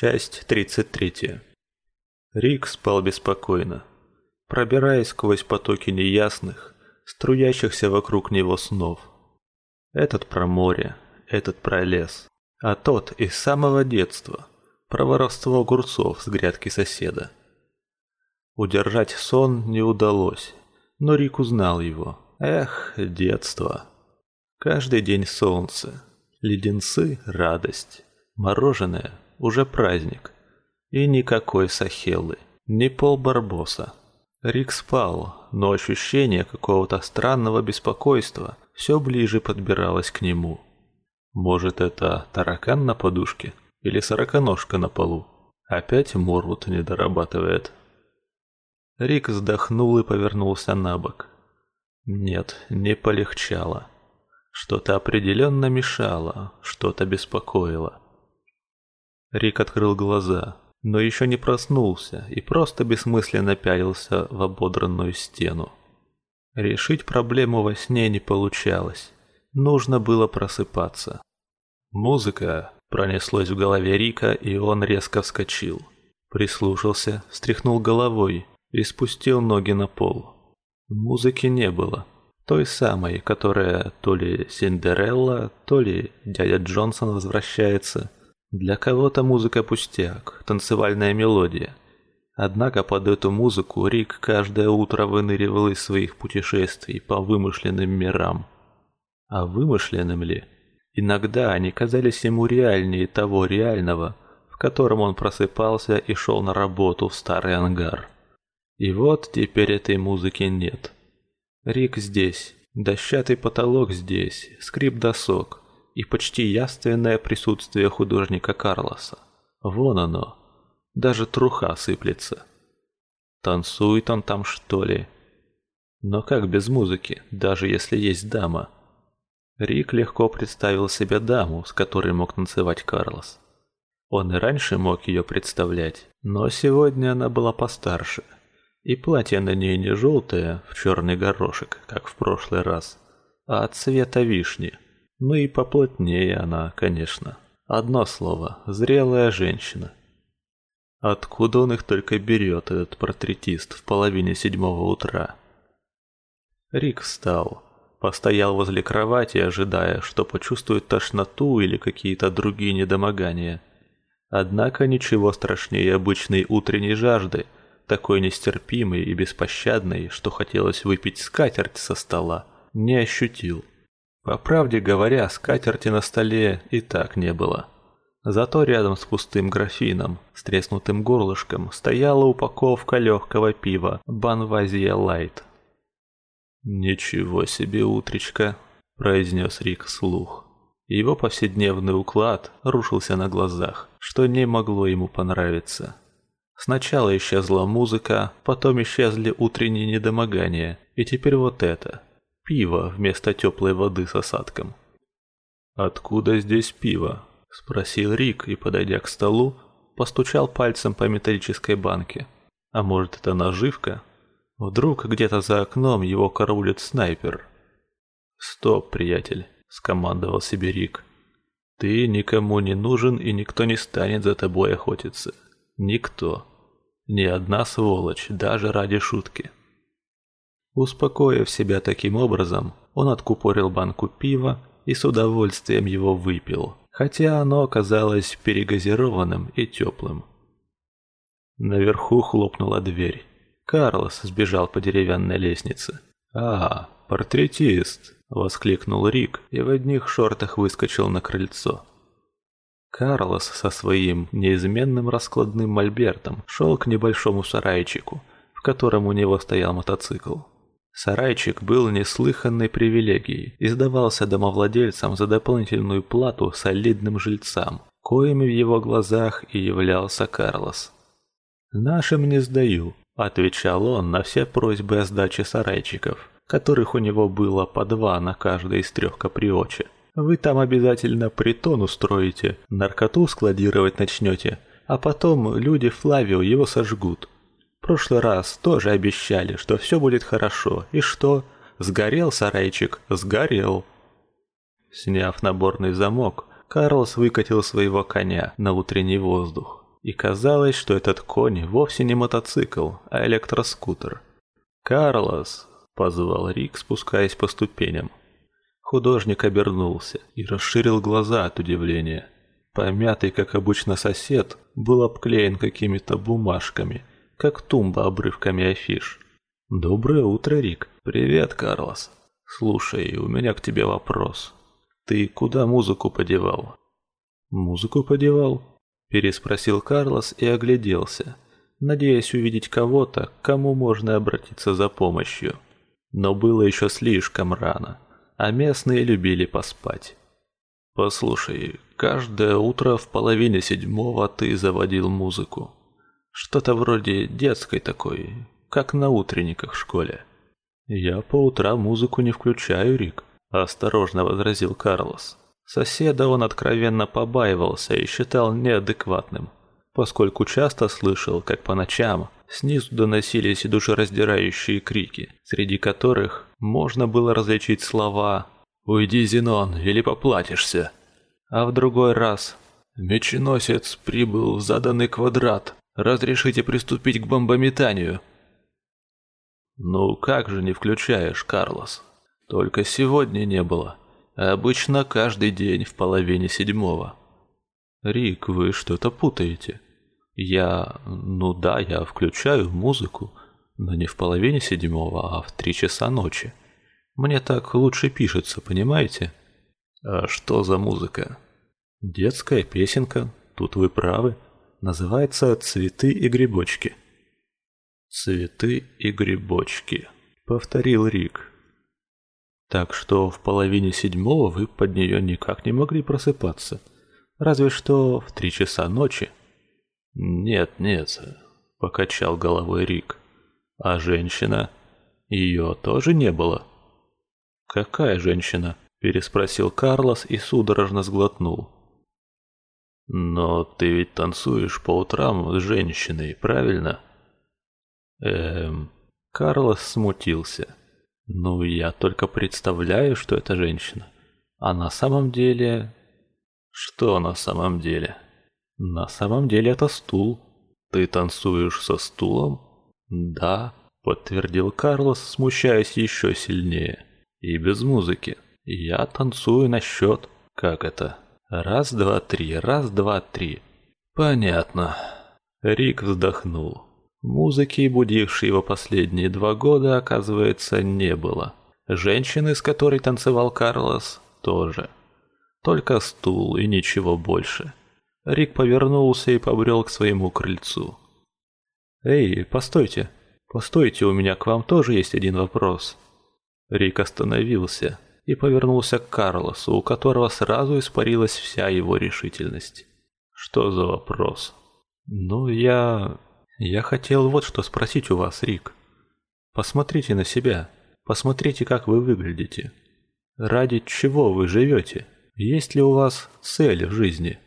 Часть 33. Рик спал беспокойно, пробираясь сквозь потоки неясных, струящихся вокруг него снов. Этот про море, этот про лес, а тот из самого детства, про воровство огурцов с грядки соседа. Удержать сон не удалось, но Рик узнал его. Эх, детство. Каждый день солнце, леденцы – радость, мороженое – уже праздник. И никакой Сахеллы, ни пол Барбоса. Рик спал, но ощущение какого-то странного беспокойства все ближе подбиралось к нему. Может, это таракан на подушке? Или сороконожка на полу? Опять Морвуд не дорабатывает. Рик вздохнул и повернулся на бок. Нет, не полегчало. Что-то определенно мешало, что-то беспокоило. Рик открыл глаза, но еще не проснулся и просто бессмысленно пялился в ободранную стену. Решить проблему во сне не получалось. Нужно было просыпаться. Музыка пронеслась в голове Рика, и он резко вскочил. Прислушался, встряхнул головой и спустил ноги на пол. Музыки не было. Той самой, которая то ли Синдерелла, то ли дядя Джонсон возвращается – для кого-то музыка пустяк, танцевальная мелодия. Однако под эту музыку Рик каждое утро выныривал из своих путешествий по вымышленным мирам. А вымышленным ли? Иногда они казались ему реальнее того реального, в котором он просыпался и шел на работу в старый ангар. И вот теперь этой музыки нет. Рик здесь, дощатый потолок здесь, скрип досок – и почти явственное присутствие художника Карлоса. Вон оно. Даже труха сыплется. Танцует он там, что ли? Но как без музыки, даже если есть дама? Рик легко представил себе даму, с которой мог танцевать Карлос. Он и раньше мог ее представлять, но сегодня она была постарше. И платье на ней не желтое, в черный горошек, как в прошлый раз, а цвета вишни – ну и поплотнее она, конечно. Одно слово – зрелая женщина. Откуда он их только берет, этот портретист, в половине седьмого утра? Рик встал, постоял возле кровати, ожидая, что почувствует тошноту или какие-то другие недомогания. Однако ничего страшнее обычной утренней жажды, такой нестерпимой и беспощадной, что хотелось выпить скатерть со стола, не ощутил. По правде говоря, скатерти на столе и так не было. Зато рядом с пустым графином, с треснутым горлышком, стояла упаковка легкого пива «Банвазия Лайт». «Ничего себе утречка», – произнес Рик вслух. Его повседневный уклад рушился на глазах, что не могло ему понравиться. Сначала исчезла музыка, потом исчезли утренние недомогания, и теперь вот это – пиво вместо теплой воды с осадком. «Откуда здесь пиво?» – спросил Рик и, подойдя к столу, постучал пальцем по металлической банке. «А может, это наживка? Вдруг где-то за окном его караулит снайпер?» «Стоп, приятель», – скомандовал себе Рик. «Ты никому не нужен, и никто не станет за тобой охотиться. Никто. Ни одна сволочь, даже ради шутки». Успокоив себя таким образом, он откупорил банку пива и с удовольствием его выпил, хотя оно оказалось перегазированным и теплым. Наверху хлопнула дверь. Карлос сбежал по деревянной лестнице. «А, портретист!» – воскликнул Рик и в одних шортах выскочил на крыльцо. Карлос со своим неизменным раскладным мольбертом шел к небольшому сарайчику, в котором у него стоял мотоцикл. Сарайчик был неслыханной привилегией и сдавался домовладельцам за дополнительную плату солидным жильцам, коими в его глазах и являлся Карлос. «Нашим не сдаю», – отвечал он на все просьбы о сдаче сарайчиков, которых у него было по два на каждой из трех каприочи. «Вы там обязательно притон устроите, наркоту складировать начнете, а потом люди Флавио его сожгут, прошлый раз тоже обещали, что все будет хорошо. И что? Сгорел сарайчик? Сгорел. Сняв наборный замок, Карлос выкатил своего коня на утренний воздух. и казалось, что этот конь вовсе не мотоцикл, а электроскутер. «Карлос!» – позвал Рик, спускаясь по ступеням. Художник обернулся и расширил глаза от удивления. Помятый, как обычно, сосед был обклеен какими-то бумажками, как тумба обрывками афиш. «Доброе утро, Рик!» «Привет, Карлос!» «Слушай, у меня к тебе вопрос. Ты куда музыку подевал?» «Музыку подевал?» Переспросил Карлос и огляделся, надеясь увидеть кого-то, к кому можно обратиться за помощью. Но было еще слишком рано, а местные любили поспать. «Послушай, каждое утро в половине седьмого ты заводил музыку. Что-то вроде детской такой, как на утренниках в школе». «Я по утрам музыку не включаю, Рик», – осторожно возразил Карлос. Соседа он откровенно побаивался и считал неадекватным, поскольку часто слышал, как по ночам снизу доносились душераздирающие крики, среди которых можно было различить слова «Уйди, Зенон, или поплатишься!» А в другой раз «Меченосец прибыл в заданный квадрат, разрешите приступить к бомбометанию!» «Ну как же не включаешь, Карлос? Только сегодня не было!» Обычно каждый день в половине седьмого. Рик, вы что-то путаете. Я, ну да, я включаю музыку, но не в половине седьмого, а в три часа ночи. Мне так лучше пишется, понимаете? А что за музыка? Детская песенка, тут вы правы. Называется «Цветы и грибочки». «Цветы и грибочки», — повторил Рик. Так что в половине седьмого вы под нее никак не могли просыпаться. Разве что в три часа ночи. Нет, нет, покачал головой Рик. А женщина? Ее тоже не было. Какая женщина? Переспросил Карлос и судорожно сглотнул. Но ты ведь танцуешь по утрам с женщиной, правильно? Эм... Карлос смутился. Ну, я только представляю, что это женщина. А на самом деле... Что на самом деле? На самом деле это стул. Ты танцуешь со стулом? Да, подтвердил Карлос, смущаясь еще сильнее. И без музыки. Я танцую на счет. Как это? Раз, два, три, раз, два, три. Понятно. Рик вздохнул. Музыки, будившей его последние два года, оказывается, не было. Женщины, с которой танцевал Карлос, тоже. Только стул и ничего больше. Рик повернулся и побрел к своему крыльцу. «Эй, постойте, постойте, у меня к вам тоже есть один вопрос». Рик остановился и повернулся к Карлосу, у которого сразу испарилась вся его решительность. «Что за вопрос?» «Ну, я... «Я хотел вот что спросить у вас, Рик. Посмотрите на себя. Посмотрите, как вы выглядите. Ради чего вы живете? Есть ли у вас цель в жизни?»